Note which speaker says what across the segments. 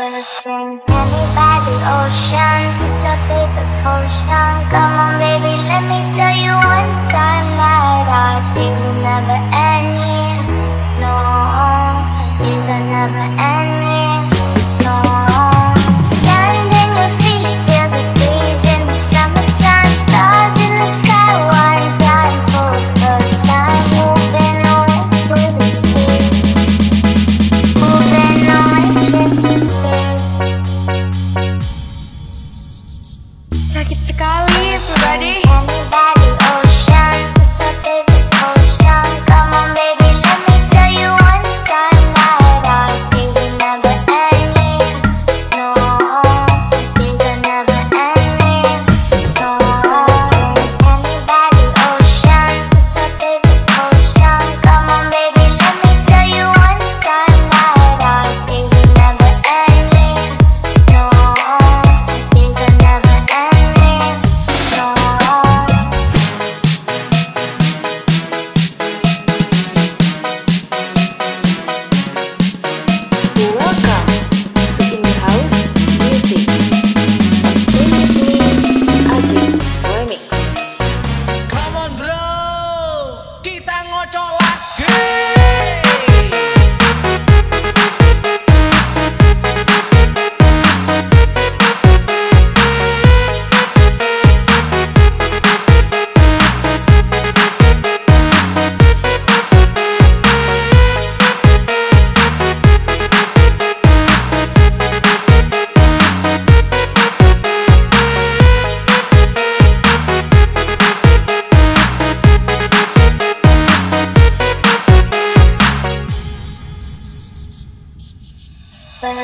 Speaker 1: Everything Heavy by the ocean It's a favorite ocean. Come on baby, let me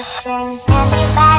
Speaker 1: listen. Everybody.